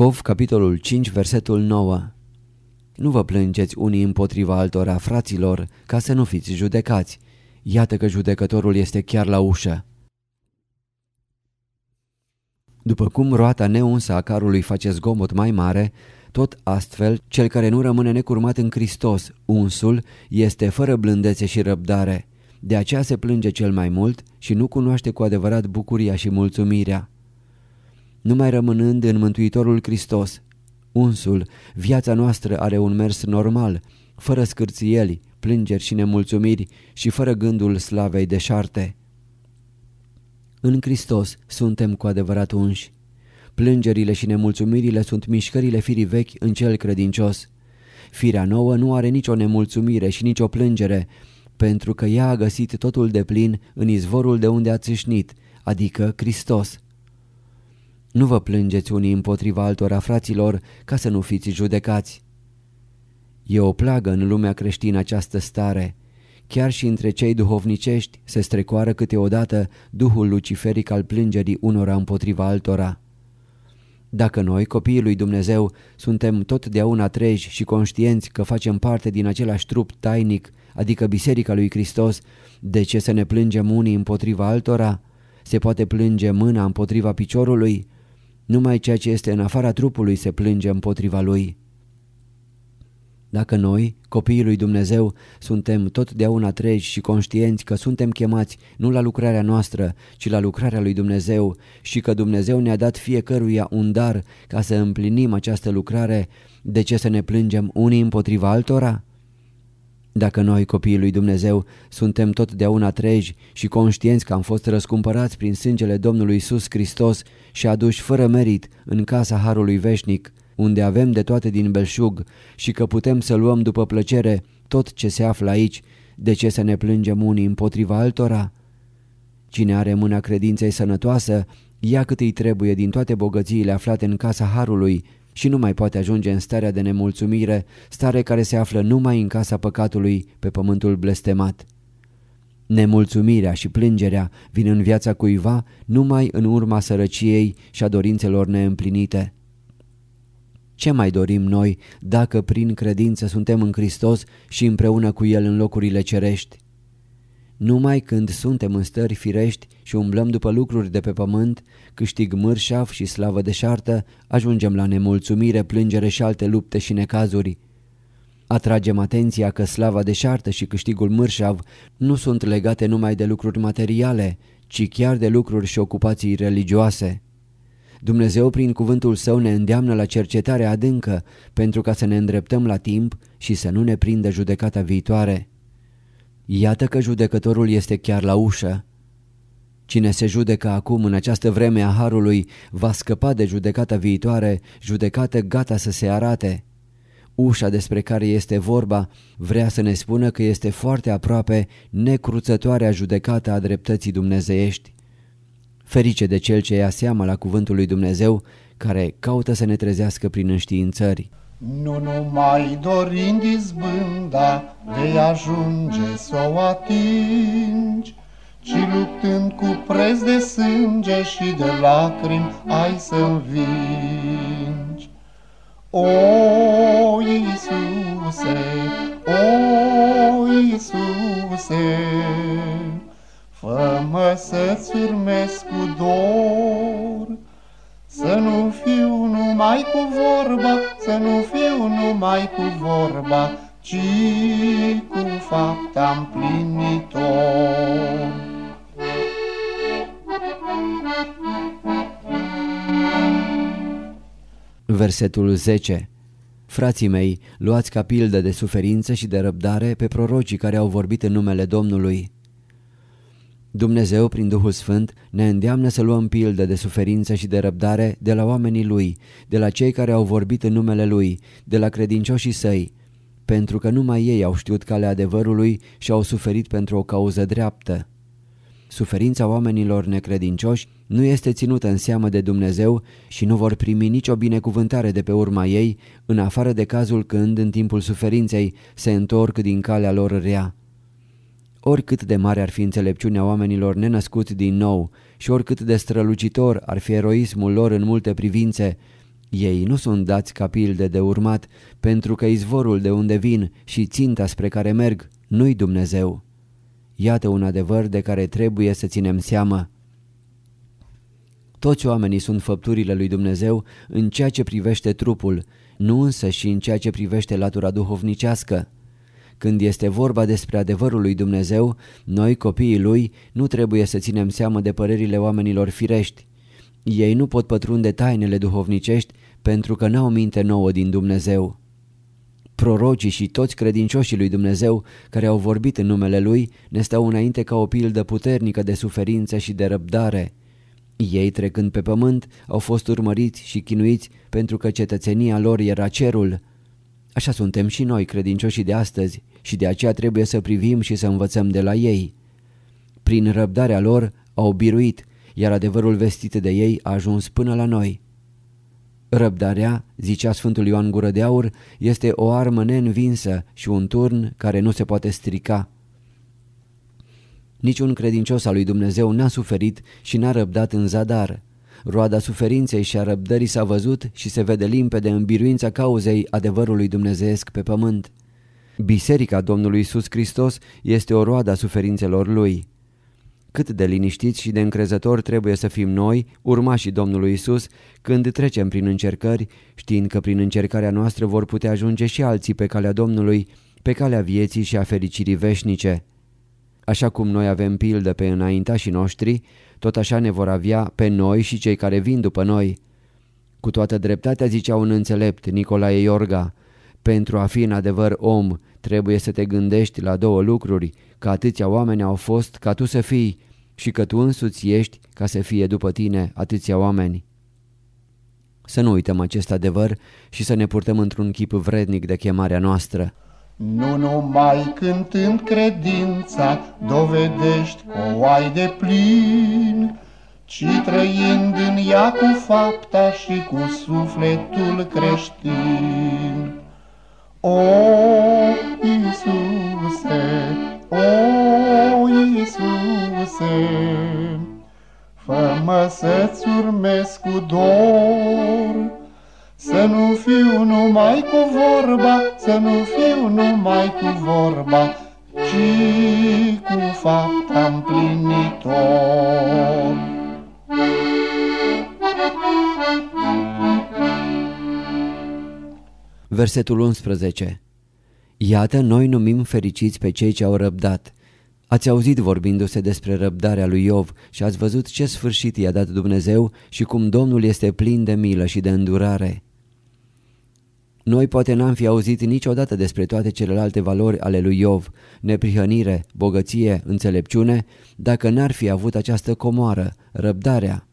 Iacov, capitolul 5, versetul 9 Nu vă plângeți unii împotriva altora, fraților, ca să nu fiți judecați. Iată că judecătorul este chiar la ușă. După cum roata neunsă a carului face zgomot mai mare, tot astfel, cel care nu rămâne necurmat în Hristos, unsul, este fără blândețe și răbdare. De aceea se plânge cel mai mult și nu cunoaște cu adevărat bucuria și mulțumirea numai rămânând în Mântuitorul Hristos. Unsul, viața noastră are un mers normal, fără scârțieli, plângeri și nemulțumiri și fără gândul slavei deșarte. În Hristos suntem cu adevărat unși. Plângerile și nemulțumirile sunt mișcările firii vechi în cel credincios. Firea nouă nu are nicio nemulțumire și nicio plângere, pentru că ea a găsit totul de plin în izvorul de unde a țâșnit, adică Hristos. Nu vă plângeți unii împotriva altora fraților ca să nu fiți judecați. E o plagă în lumea creștină această stare. Chiar și între cei duhovnicești se strecoară câteodată duhul luciferic al plângerii unora împotriva altora. Dacă noi, copiii lui Dumnezeu, suntem totdeauna treji și conștienți că facem parte din același trup tainic, adică Biserica lui Hristos, de ce să ne plângem unii împotriva altora? Se poate plânge mâna împotriva piciorului? Numai ceea ce este în afara trupului se plânge împotriva lui. Dacă noi, copiii lui Dumnezeu, suntem totdeauna treji și conștienți că suntem chemați nu la lucrarea noastră, ci la lucrarea lui Dumnezeu și că Dumnezeu ne-a dat fiecăruia un dar ca să împlinim această lucrare, de ce să ne plângem unii împotriva altora? Dacă noi, copiii lui Dumnezeu, suntem totdeauna treji și conștienți că am fost răscumpărați prin sângele Domnului Isus Hristos și aduși fără merit în casa Harului Veșnic, unde avem de toate din belșug și că putem să luăm după plăcere tot ce se află aici, de ce să ne plângem unii împotriva altora? Cine are mâna credinței sănătoasă, ia cât îi trebuie din toate bogățiile aflate în casa Harului și nu mai poate ajunge în starea de nemulțumire, stare care se află numai în casa păcatului pe pământul blestemat. Nemulțumirea și plângerea vin în viața cuiva numai în urma sărăciei și a dorințelor neîmplinite. Ce mai dorim noi dacă prin credință suntem în Hristos și împreună cu El în locurile cerești? Numai când suntem în stări firești și umblăm după lucruri de pe pământ, câștig mărșaf și slavă deșartă, ajungem la nemulțumire, plângere și alte lupte și necazuri. Atragem atenția că slava deșartă și câștigul mărșav nu sunt legate numai de lucruri materiale, ci chiar de lucruri și ocupații religioase. Dumnezeu prin cuvântul său ne îndeamnă la cercetare adâncă pentru ca să ne îndreptăm la timp și să nu ne prindă judecata viitoare. Iată că judecătorul este chiar la ușă. Cine se judecă acum în această vreme a Harului va scăpa de judecata viitoare, judecată gata să se arate. Ușa despre care este vorba vrea să ne spună că este foarte aproape necruțătoarea judecată a dreptății dumnezeiești. Ferice de cel ce ia seama la cuvântul lui Dumnezeu, care caută să ne trezească prin înștiințări. Nu numai dorind izbânda vei ajunge să o atingi, ci luptând cu preț de sânge și de lacrimi ai să învingi. O, Iisuse, o, Iisuse, fă-mă să-ți urmez cu dor, să nu fiu numai cu vorba, să nu fiu numai cu vorba, ci cu fapta împlinitor. Versetul 10 Frații mei, luați ca pildă de suferință și de răbdare pe prorocii care au vorbit în numele Domnului. Dumnezeu, prin Duhul Sfânt, ne îndeamnă să luăm pildă de suferință și de răbdare de la oamenii Lui, de la cei care au vorbit în numele Lui, de la credincioșii săi, pentru că numai ei au știut calea adevărului și au suferit pentru o cauză dreaptă. Suferința oamenilor necredincioși nu este ținută în seamă de Dumnezeu și nu vor primi nicio binecuvântare de pe urma ei, în afară de cazul când, în timpul suferinței, se întorc din calea lor rea. Oricât de mare ar fi înțelepciunea oamenilor nenăscuți din nou și oricât de strălucitor ar fi eroismul lor în multe privințe, Ei nu sunt dați ca pilde de urmat, pentru că izvorul de unde vin și ținta spre care merg nu-i Dumnezeu. Iată un adevăr de care trebuie să ținem seamă. Toți oamenii sunt făpturile lui Dumnezeu în ceea ce privește trupul, nu însă și în ceea ce privește latura duhovnicească. Când este vorba despre adevărul lui Dumnezeu, noi, copiii lui, nu trebuie să ținem seamă de părerile oamenilor firești. Ei nu pot pătrunde tainele duhovnicești pentru că n-au minte nouă din Dumnezeu. Prorocii și toți credincioșii lui Dumnezeu care au vorbit în numele Lui ne stau înainte ca o pildă puternică de suferință și de răbdare. Ei, trecând pe pământ, au fost urmăriți și chinuiți pentru că cetățenia lor era cerul. Așa suntem și noi, credincioșii de astăzi, și de aceea trebuie să privim și să învățăm de la ei. Prin răbdarea lor au biruit, iar adevărul vestit de ei a ajuns până la noi. Răbdarea, zicea Sfântul Ioan Gură de Aur, este o armă neînvinsă și un turn care nu se poate strica. Niciun credincios al lui Dumnezeu n-a suferit și n-a răbdat în zadar. Roada suferinței și a răbdării s-a văzut și se vede limpede în biruința cauzei adevărului dumnezeesc pe pământ. Biserica Domnului Isus Hristos este o roadă a suferințelor Lui. Cât de liniștiți și de încrezători trebuie să fim noi, urmașii Domnului Isus, când trecem prin încercări, știind că prin încercarea noastră vor putea ajunge și alții pe calea Domnului, pe calea vieții și a fericirii veșnice. Așa cum noi avem pildă pe înaintașii noștri, tot așa ne vor avea pe noi și cei care vin după noi. Cu toată dreptatea zicea un înțelept, Nicolae Iorga, pentru a fi în adevăr om, trebuie să te gândești la două lucruri, că atâția oameni au fost ca tu să fii și că tu însuți ești ca să fie după tine atâția oameni. Să nu uităm acest adevăr și să ne purtăm într-un chip vrednic de chemarea noastră. Nu numai cântând credința dovedești o ai de plin, ci trăind în ea cu fapta și cu sufletul creștin. O, Iisuse, o, Iisuse, fă-mă să-ți urmez cu dor, să nu fiu numai cu vorba, să nu fiu numai cu vorba, ci cu fapta împlinitor. Versetul 11 Iată, noi numim fericiți pe cei ce au răbdat. Ați auzit vorbindu-se despre răbdarea lui Iov și ați văzut ce sfârșit i-a dat Dumnezeu și cum Domnul este plin de milă și de îndurare. Noi poate n-am fi auzit niciodată despre toate celelalte valori ale lui Iov, neprihănire, bogăție, înțelepciune, dacă n-ar fi avut această comoară, răbdarea.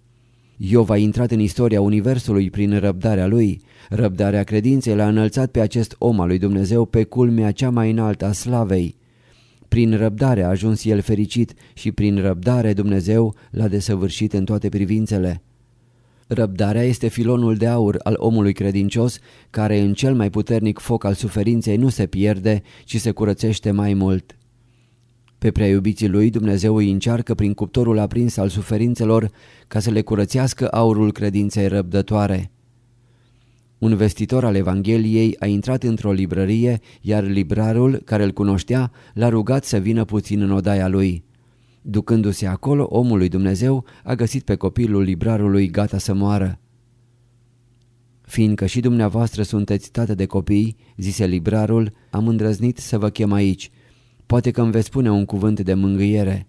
Iov a intrat în istoria Universului prin răbdarea lui. Răbdarea credinței l-a înălțat pe acest om al lui Dumnezeu pe culmea cea mai înaltă a slavei. Prin răbdare a ajuns el fericit și prin răbdare Dumnezeu l-a desăvârșit în toate privințele. Răbdarea este filonul de aur al omului credincios, care în cel mai puternic foc al suferinței nu se pierde, ci se curățește mai mult. Pe prea iubiții lui Dumnezeu îi încearcă prin cuptorul aprins al suferințelor ca să le curățească aurul credinței răbdătoare. Un vestitor al Evangheliei a intrat într-o librărie, iar librarul, care îl cunoștea, l-a rugat să vină puțin în odaia lui. Ducându-se acolo, omul lui Dumnezeu a găsit pe copilul librarului gata să moară. Fiindcă și dumneavoastră sunteți tată de copii, zise librarul, am îndrăznit să vă chem aici. Poate că îmi veți spune un cuvânt de mângâiere.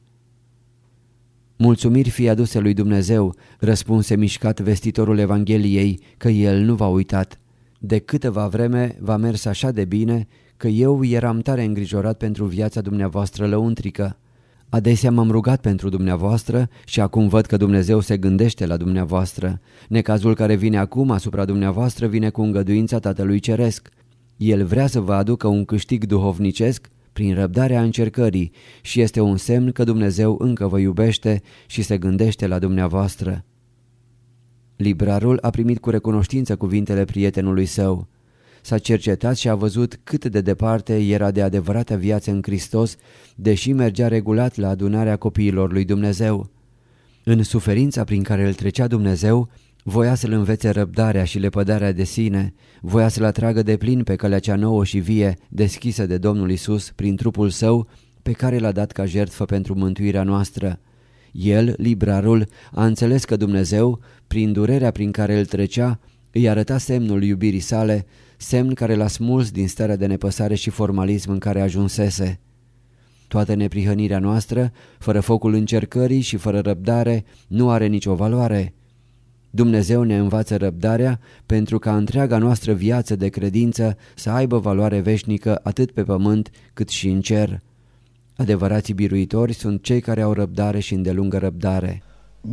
Mulțumiri fie aduse lui Dumnezeu, răspunse mișcat vestitorul Evangheliei, că el nu v-a uitat. De câteva vreme v-a mers așa de bine că eu eram tare îngrijorat pentru viața dumneavoastră lăuntrică. Adesea m-am rugat pentru dumneavoastră și acum văd că Dumnezeu se gândește la dumneavoastră. Necazul care vine acum asupra dumneavoastră vine cu îngăduința Tatălui Ceresc. El vrea să vă aducă un câștig duhovnicesc prin răbdarea încercării și este un semn că Dumnezeu încă vă iubește și se gândește la dumneavoastră. Librarul a primit cu recunoștință cuvintele prietenului său. S-a cercetat și a văzut cât de departe era de adevărată viață în Hristos, deși mergea regulat la adunarea copiilor lui Dumnezeu. În suferința prin care îl trecea Dumnezeu, Voia să-l învețe răbdarea și lepădarea de sine, voia să-l atragă de plin pe calea cea nouă și vie, deschisă de Domnul Isus prin trupul său, pe care l-a dat ca jertfă pentru mântuirea noastră. El, librarul, a înțeles că Dumnezeu, prin durerea prin care îl trecea, îi arăta semnul iubirii sale, semn care l-a smuls din starea de nepăsare și formalism în care ajunsese. Toată neprihănirea noastră, fără focul încercării și fără răbdare, nu are nicio valoare. Dumnezeu ne învață răbdarea pentru ca întreaga noastră viață de credință să aibă valoare veșnică atât pe pământ cât și în cer. Adevărații biruitori sunt cei care au răbdare și îndelungă răbdare.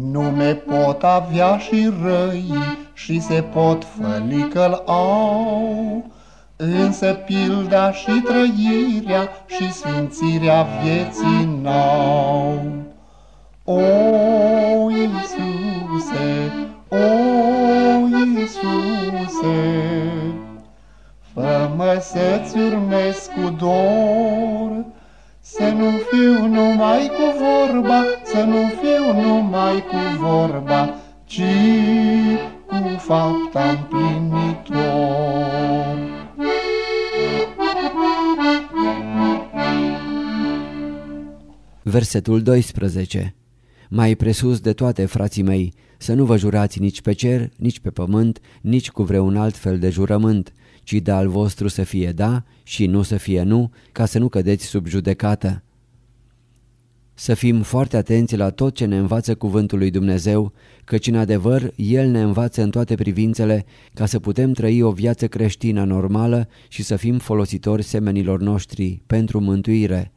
Nume pot avea și răi și se pot făli că au, Însă pilda și trăirea și sfințirea vieții n-au. O, Iisuse, o, Iisuse, fă-mă să-ți urmez cu dor, să nu fiu numai cu vorba, să nu fiu numai cu vorba, ci cu fapta împlinitor. Versetul 12 Mai presus de toate, frații mei, să nu vă jurați nici pe cer, nici pe pământ, nici cu vreun alt fel de jurământ, ci de al vostru să fie da și nu să fie nu, ca să nu cădeți sub judecată. Să fim foarte atenți la tot ce ne învață cuvântul lui Dumnezeu, căci în adevăr El ne învață în toate privințele ca să putem trăi o viață creștină normală și să fim folositori semenilor noștri pentru mântuire.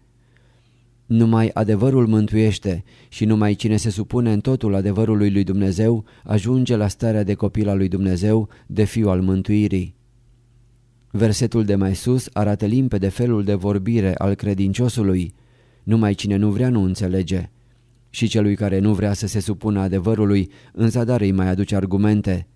Numai adevărul mântuiește și numai cine se supune în totul adevărului lui Dumnezeu ajunge la starea de copil al lui Dumnezeu, de fiu al mântuirii. Versetul de mai sus arată limpede felul de vorbire al credinciosului. Numai cine nu vrea nu înțelege. Și celui care nu vrea să se supună adevărului, în zadar îi mai aduce argumente.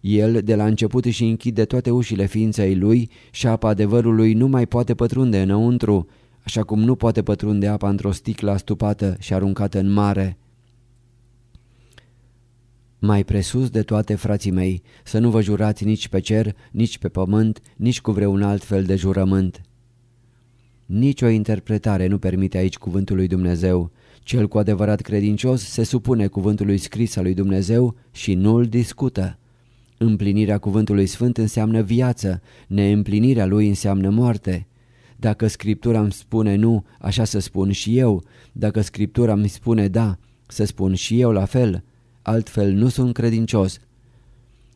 El de la început își închide toate ușile ființei lui și apa adevărului nu mai poate pătrunde înăuntru, așa cum nu poate pătrunde apa într-o sticlă astupată și aruncată în mare. Mai presus de toate, frații mei, să nu vă jurați nici pe cer, nici pe pământ, nici cu vreun alt fel de jurământ. Nici o interpretare nu permite aici cuvântul lui Dumnezeu. Cel cu adevărat credincios se supune cuvântului scris al lui Dumnezeu și nu îl discută. Împlinirea cuvântului sfânt înseamnă viață, neîmplinirea lui înseamnă moarte. Dacă Scriptura îmi spune nu, așa să spun și eu. Dacă Scriptura îmi spune da, să spun și eu la fel. Altfel nu sunt credincios.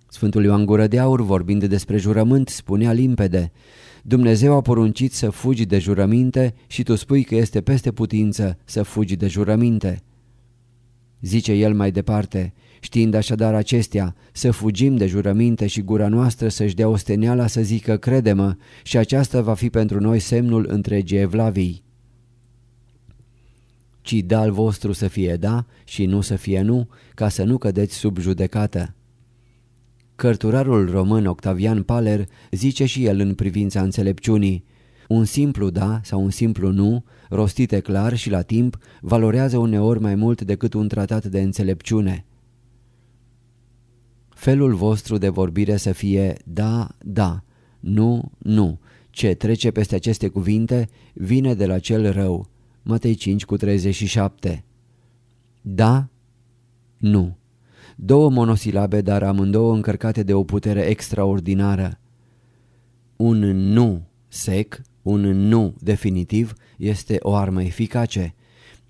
Sfântul Ioan Gură de Aur, vorbind despre jurământ, spunea limpede Dumnezeu a poruncit să fugi de jurăminte și tu spui că este peste putință să fugi de jurăminte. Zice el mai departe, Știind așadar acestea, să fugim de jurăminte și gura noastră să-și dea osteneala să zică crede-mă și aceasta va fi pentru noi semnul întregii evlavii. Ci da al vostru să fie da și nu să fie nu, ca să nu cădeți sub judecată. Cărturarul român Octavian Paler zice și el în privința înțelepciunii, un simplu da sau un simplu nu, rostite clar și la timp, valorează uneori mai mult decât un tratat de înțelepciune felul vostru de vorbire să fie da, da, nu, nu. Ce trece peste aceste cuvinte vine de la cel rău. Matei 5 cu 37 Da, nu. Două monosilabe, dar amândouă încărcate de o putere extraordinară. Un nu sec, un nu definitiv este o armă eficace.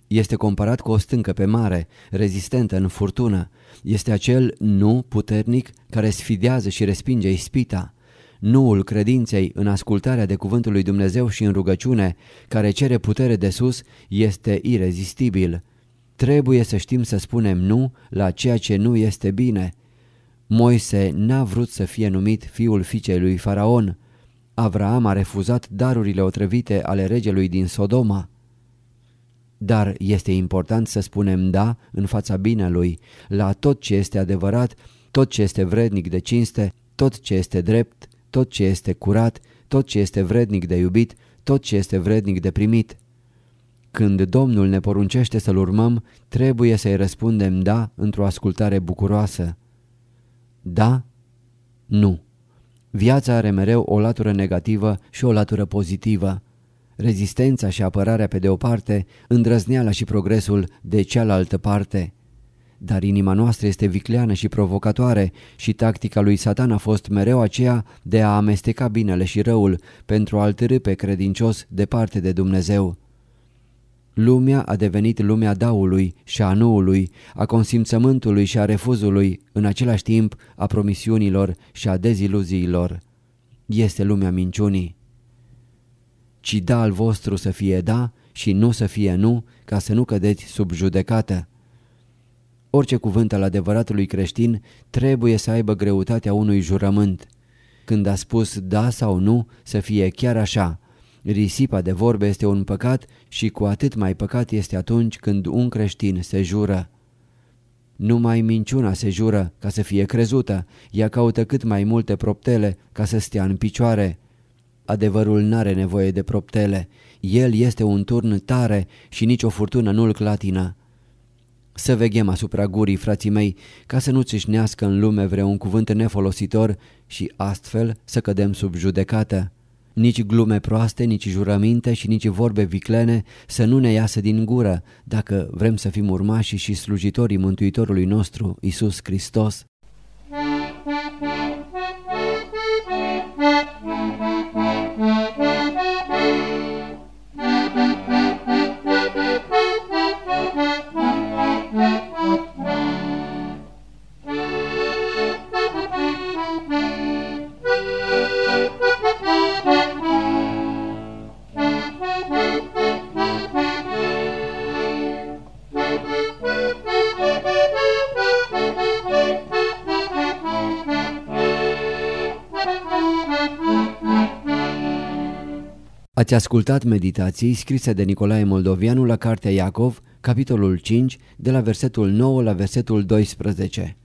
Este comparat cu o stâncă pe mare, rezistentă în furtună. Este acel nu puternic care sfidează și respinge ispita. Nuul credinței în ascultarea de cuvântul lui Dumnezeu și în rugăciune, care cere putere de sus, este irezistibil. Trebuie să știm să spunem nu la ceea ce nu este bine. Moise n-a vrut să fie numit fiul fiicei lui Faraon. Avraam a refuzat darurile otrăvite ale regelui din Sodoma. Dar este important să spunem da în fața binelui, la tot ce este adevărat, tot ce este vrednic de cinste, tot ce este drept, tot ce este curat, tot ce este vrednic de iubit, tot ce este vrednic de primit. Când Domnul ne poruncește să-L urmăm, trebuie să-i răspundem da într-o ascultare bucuroasă. Da? Nu. Viața are mereu o latură negativă și o latură pozitivă. Rezistența și apărarea pe de o parte, îndrăzneala și progresul de cealaltă parte. Dar inima noastră este vicleană și provocatoare și tactica lui Satan a fost mereu aceea de a amesteca binele și răul pentru a-l pe credincios departe de Dumnezeu. Lumea a devenit lumea daului și a nuului, a consimțământului și a refuzului, în același timp a promisiunilor și a deziluziilor. Este lumea minciunii. Ci da al vostru să fie da și nu să fie nu, ca să nu cădeți sub judecată. Orice cuvânt al adevăratului creștin trebuie să aibă greutatea unui jurământ. Când a spus da sau nu, să fie chiar așa. Risipa de vorbe este un păcat și cu atât mai păcat este atunci când un creștin se jură. Numai minciuna se jură ca să fie crezută, ea caută cât mai multe proptele ca să stea în picioare. Adevărul n-are nevoie de proptele, el este un turn tare și nicio furtună nu-l clatină. Să veghem asupra gurii, frații mei, ca să nu țâșnească în lume vreun cuvânt nefolositor și astfel să cădem sub judecată. Nici glume proaste, nici jurăminte și nici vorbe viclene să nu ne iasă din gură dacă vrem să fim urmași și slujitorii Mântuitorului nostru, Isus Hristos. Ați ascultat meditații scrise de Nicolae Moldovianu la Cartea Iacov, capitolul 5, de la versetul 9 la versetul 12.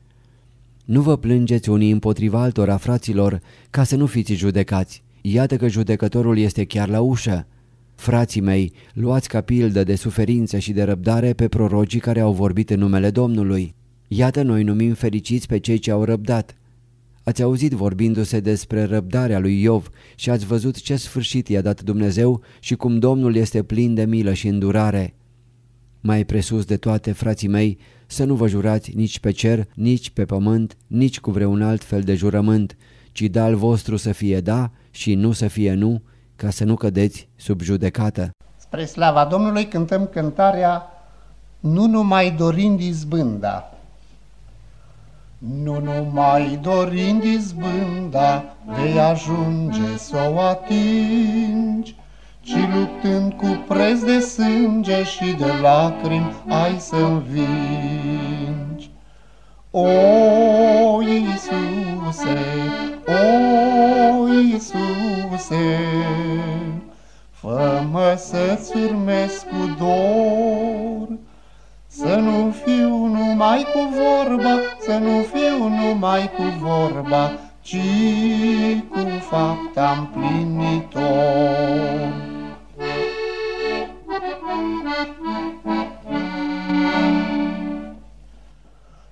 Nu vă plângeți unii împotriva altora, fraților, ca să nu fiți judecați. Iată că judecătorul este chiar la ușă. Frații mei, luați ca pildă de suferință și de răbdare pe prorogii care au vorbit în numele Domnului. Iată noi numim fericiți pe cei ce au răbdat. Ați auzit vorbindu-se despre răbdarea lui Iov și ați văzut ce sfârșit i-a dat Dumnezeu și cum Domnul este plin de milă și îndurare. Mai presus de toate, frații mei, să nu vă jurați nici pe cer, nici pe pământ, nici cu vreun alt fel de jurământ, ci da al vostru să fie da și nu să fie nu, ca să nu cădeți sub judecată. Spre slava Domnului cântăm cântarea Nu numai dorind izbânda. Nu numai dorind izbânda vei ajunge să o atingi, Ci luptând cu preț de sânge și de lacrimi ai să învingi. O, Iisuse, o, Iisuse, fă-mă să-ți urmez cu dor, să nu fiu numai cu vorba, să nu fiu numai cu vorba, ci cu fapta împlinitor.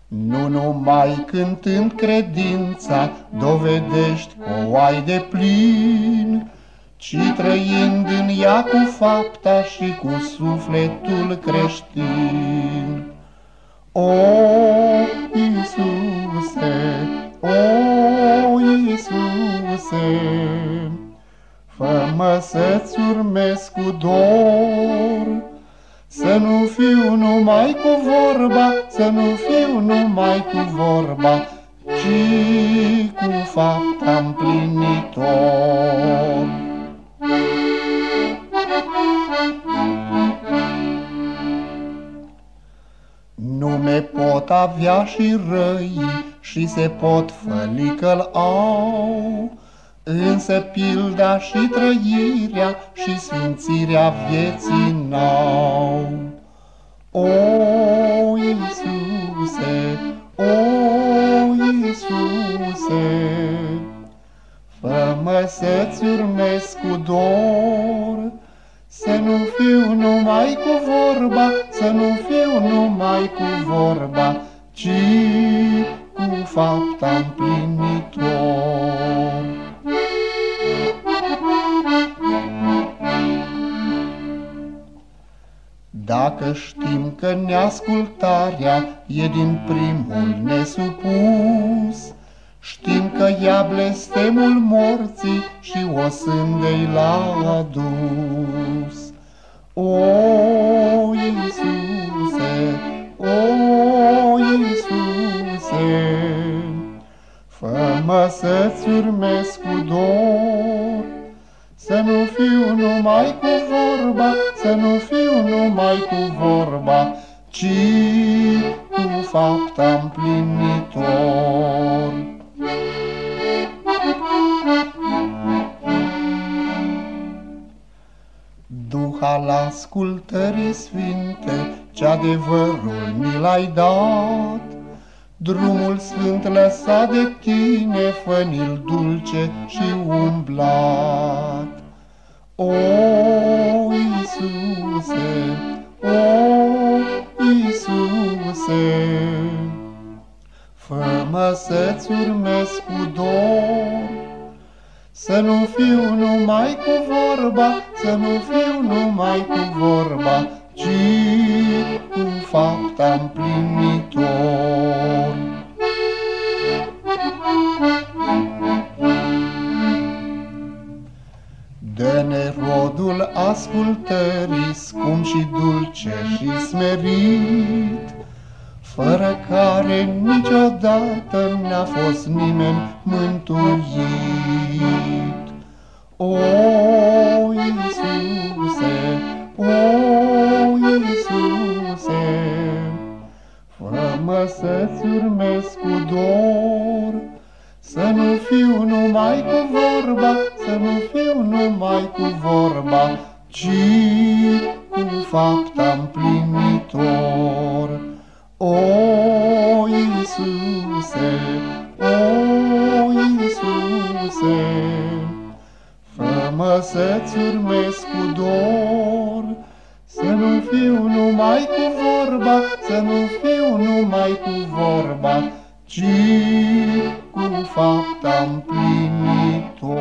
Nu numai cântând credința, dovedești o ai de plin, ci trăind în ea cu fapta și cu sufletul creștin. O, Iisuse, o, Iisuse, fă-mă să-ți urmez cu dor, să nu fiu numai cu vorba, să nu fiu numai cu vorba, ci cu fapta împlinitor. Nume pot avea și răi și se pot făli că au, Însă pilda și trăirea și sfințirea vieții n-au. O, Iisuse, o, Iisuse, Fă-mă să-ți urmez cu dor, Să nu fiu numai cu vorba, Să nu fiu numai cu vorba, Ci cu fapta împlinitor. Dacă știm că neascultarea e din primul nesupus, Știm că ea blestemul morții și o sândei l-a adus. O, Iisuse, o, Iisuse, fă-mă să-ți urmez cu dor, să nu fiu numai cu vorba, să nu fiu numai cu vorba, ci cu fapta împlinitor. Al ascultării sfinte, ce adevărul mi l-ai dat, Drumul sfânt lăsat de tine, fănil dulce și umblat. O, Iisuse, o, Iisuse, Fă-mă să-ți urmez cu dor, Să nu fiu numai cu vorba, Să nu fiu numai cu vorba, Ci cu fapta împlinitor. Dă-ne rodul ascultării, Scump și dulce și smerit, fără care niciodată n-a fost nimeni mântuit. O, Iisuse, o, Iisuse, fă-mă să-ți urmez cu dor, să nu fiu numai cu vorba, să nu fiu numai cu vorba, ci cu fapta împlinitor. O, Iisuse, o, Iisuse, Fă-mă să-ți urmez cu dor, Să nu fiu numai cu vorba, Să nu fiu numai cu vorba, Ci cu fapta împlinitor.